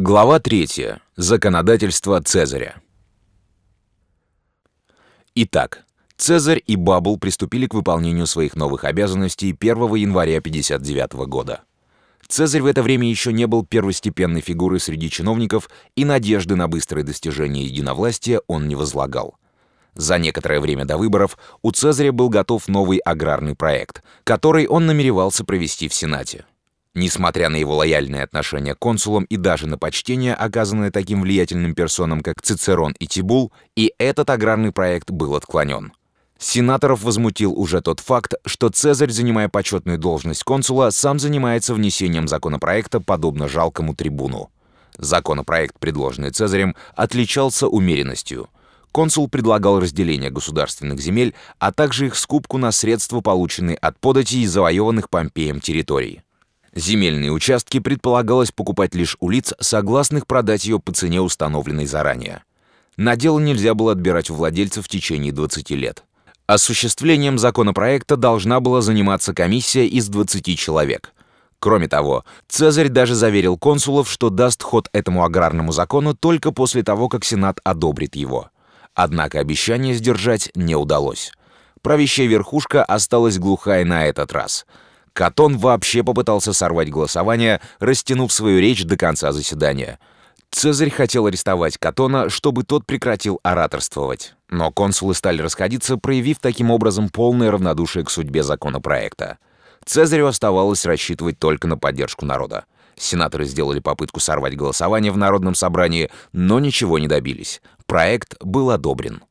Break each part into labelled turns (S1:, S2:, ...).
S1: Глава 3. Законодательство Цезаря. Итак, Цезарь и Бабл приступили к выполнению своих новых обязанностей 1 января 59 года. Цезарь в это время еще не был первостепенной фигурой среди чиновников, и надежды на быстрое достижение единовластия он не возлагал. За некоторое время до выборов у Цезаря был готов новый аграрный проект, который он намеревался провести в Сенате. Несмотря на его лояльное отношение к консулам и даже на почтение, оказанное таким влиятельным персонам, как Цицерон и Тибул, и этот аграрный проект был отклонен. Сенаторов возмутил уже тот факт, что Цезарь, занимая почетную должность консула, сам занимается внесением законопроекта, подобно жалкому трибуну. Законопроект, предложенный Цезарем, отличался умеренностью. Консул предлагал разделение государственных земель, а также их скупку на средства, полученные от податей завоеванных Помпеем территорий. Земельные участки предполагалось покупать лишь у лиц, согласных продать ее по цене, установленной заранее. На дело нельзя было отбирать у владельцев в течение 20 лет. Осуществлением законопроекта должна была заниматься комиссия из 20 человек. Кроме того, Цезарь даже заверил консулов, что даст ход этому аграрному закону только после того, как Сенат одобрит его. Однако обещание сдержать не удалось. Правящая верхушка осталась глухая на этот раз — Катон вообще попытался сорвать голосование, растянув свою речь до конца заседания. Цезарь хотел арестовать Катона, чтобы тот прекратил ораторствовать. Но консулы стали расходиться, проявив таким образом полное равнодушие к судьбе законопроекта. Цезарю оставалось рассчитывать только на поддержку народа. Сенаторы сделали попытку сорвать голосование в Народном собрании, но ничего не добились. Проект был одобрен.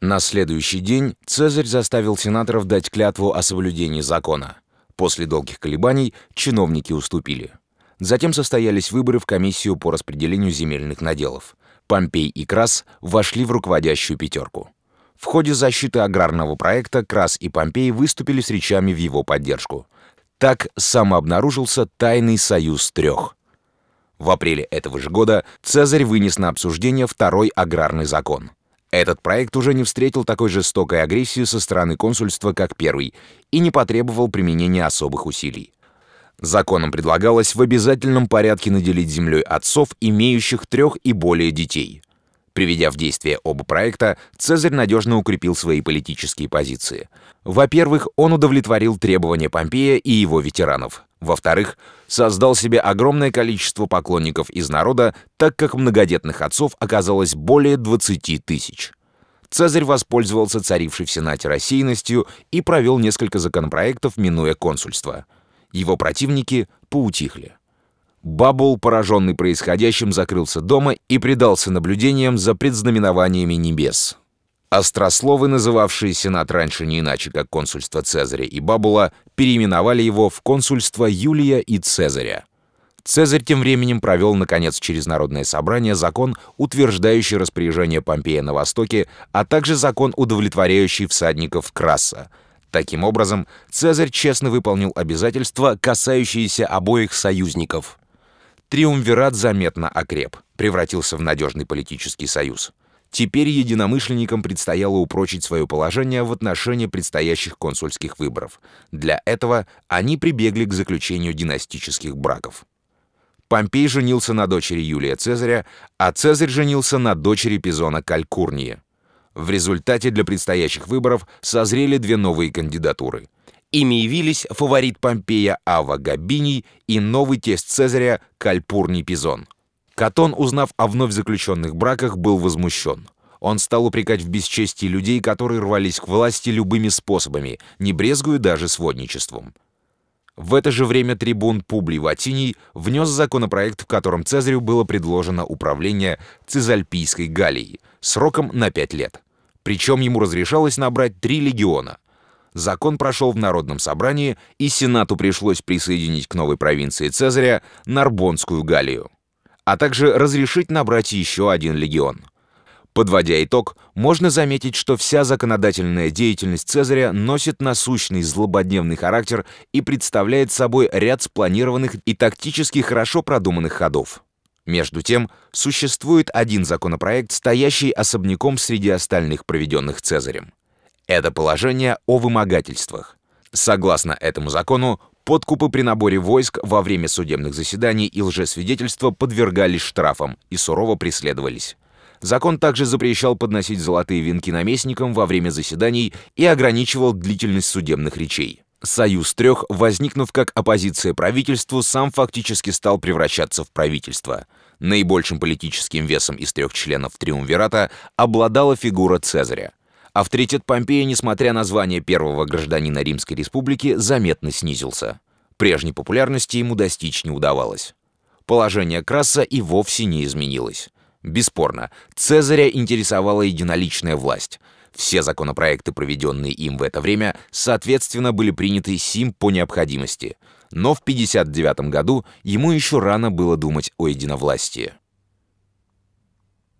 S1: На следующий день Цезарь заставил сенаторов дать клятву о соблюдении закона. После долгих колебаний чиновники уступили. Затем состоялись выборы в комиссию по распределению земельных наделов. Помпей и Крас вошли в руководящую пятерку. В ходе защиты аграрного проекта Крас и Помпей выступили с речами в его поддержку. Так самообнаружился тайный союз трех. В апреле этого же года Цезарь вынес на обсуждение второй аграрный закон — этот проект уже не встретил такой жестокой агрессии со стороны консульства, как первый, и не потребовал применения особых усилий. Законом предлагалось в обязательном порядке наделить землей отцов, имеющих трех и более детей. Приведя в действие оба проекта, Цезарь надежно укрепил свои политические позиции. Во-первых, он удовлетворил требования Помпея и его ветеранов. Во-вторых, создал себе огромное количество поклонников из народа, так как многодетных отцов оказалось более 20 тысяч. Цезарь воспользовался царившей в Сенате рассеянностью и провел несколько законопроектов, минуя консульство. Его противники поутихли. Бабул, пораженный происходящим, закрылся дома и предался наблюдениям за предзнаменованиями небес. Острословы, называвшие Сенат раньше не иначе, как консульство Цезаря и Бабула, переименовали его в консульство Юлия и Цезаря. Цезарь тем временем провел, наконец, через Народное собрание закон, утверждающий распоряжение Помпея на Востоке, а также закон, удовлетворяющий всадников Краса. Таким образом, Цезарь честно выполнил обязательства, касающиеся обоих союзников. Триумвират заметно окреп, превратился в надежный политический союз. Теперь единомышленникам предстояло упрочить свое положение в отношении предстоящих консульских выборов. Для этого они прибегли к заключению династических браков. Помпей женился на дочери Юлия Цезаря, а Цезарь женился на дочери Пизона Калькурнии. В результате для предстоящих выборов созрели две новые кандидатуры. Ими явились фаворит Помпея Ава Габиний и новый тесть Цезаря Кальпурний Пизон. Катон, узнав о вновь заключенных браках, был возмущен. Он стал упрекать в бесчестии людей, которые рвались к власти любыми способами, не брезгуя даже сводничеством. В это же время трибун Публий Ватиний внес законопроект, в котором Цезарю было предложено управление Цизальпийской Галлией сроком на пять лет. Причем ему разрешалось набрать три легиона. Закон прошел в Народном собрании, и Сенату пришлось присоединить к новой провинции Цезаря Нарбонскую Галлию а также разрешить набрать еще один легион. Подводя итог, можно заметить, что вся законодательная деятельность Цезаря носит насущный злободневный характер и представляет собой ряд спланированных и тактически хорошо продуманных ходов. Между тем, существует один законопроект, стоящий особняком среди остальных проведенных Цезарем. Это положение о вымогательствах. Согласно этому закону, подкупы при наборе войск во время судебных заседаний и лжесвидетельства подвергались штрафам и сурово преследовались. Закон также запрещал подносить золотые венки наместникам во время заседаний и ограничивал длительность судебных речей. Союз трех, возникнув как оппозиция правительству, сам фактически стал превращаться в правительство. Наибольшим политическим весом из трех членов Триумвирата обладала фигура Цезаря. Авторитет Помпея, несмотря на звание первого гражданина Римской Республики, заметно снизился. Прежней популярности ему достичь не удавалось. Положение Краса и вовсе не изменилось. Бесспорно, Цезаря интересовала единоличная власть. Все законопроекты, проведенные им в это время, соответственно, были приняты Сим по необходимости. Но в 59 году ему еще рано было думать о единовластии.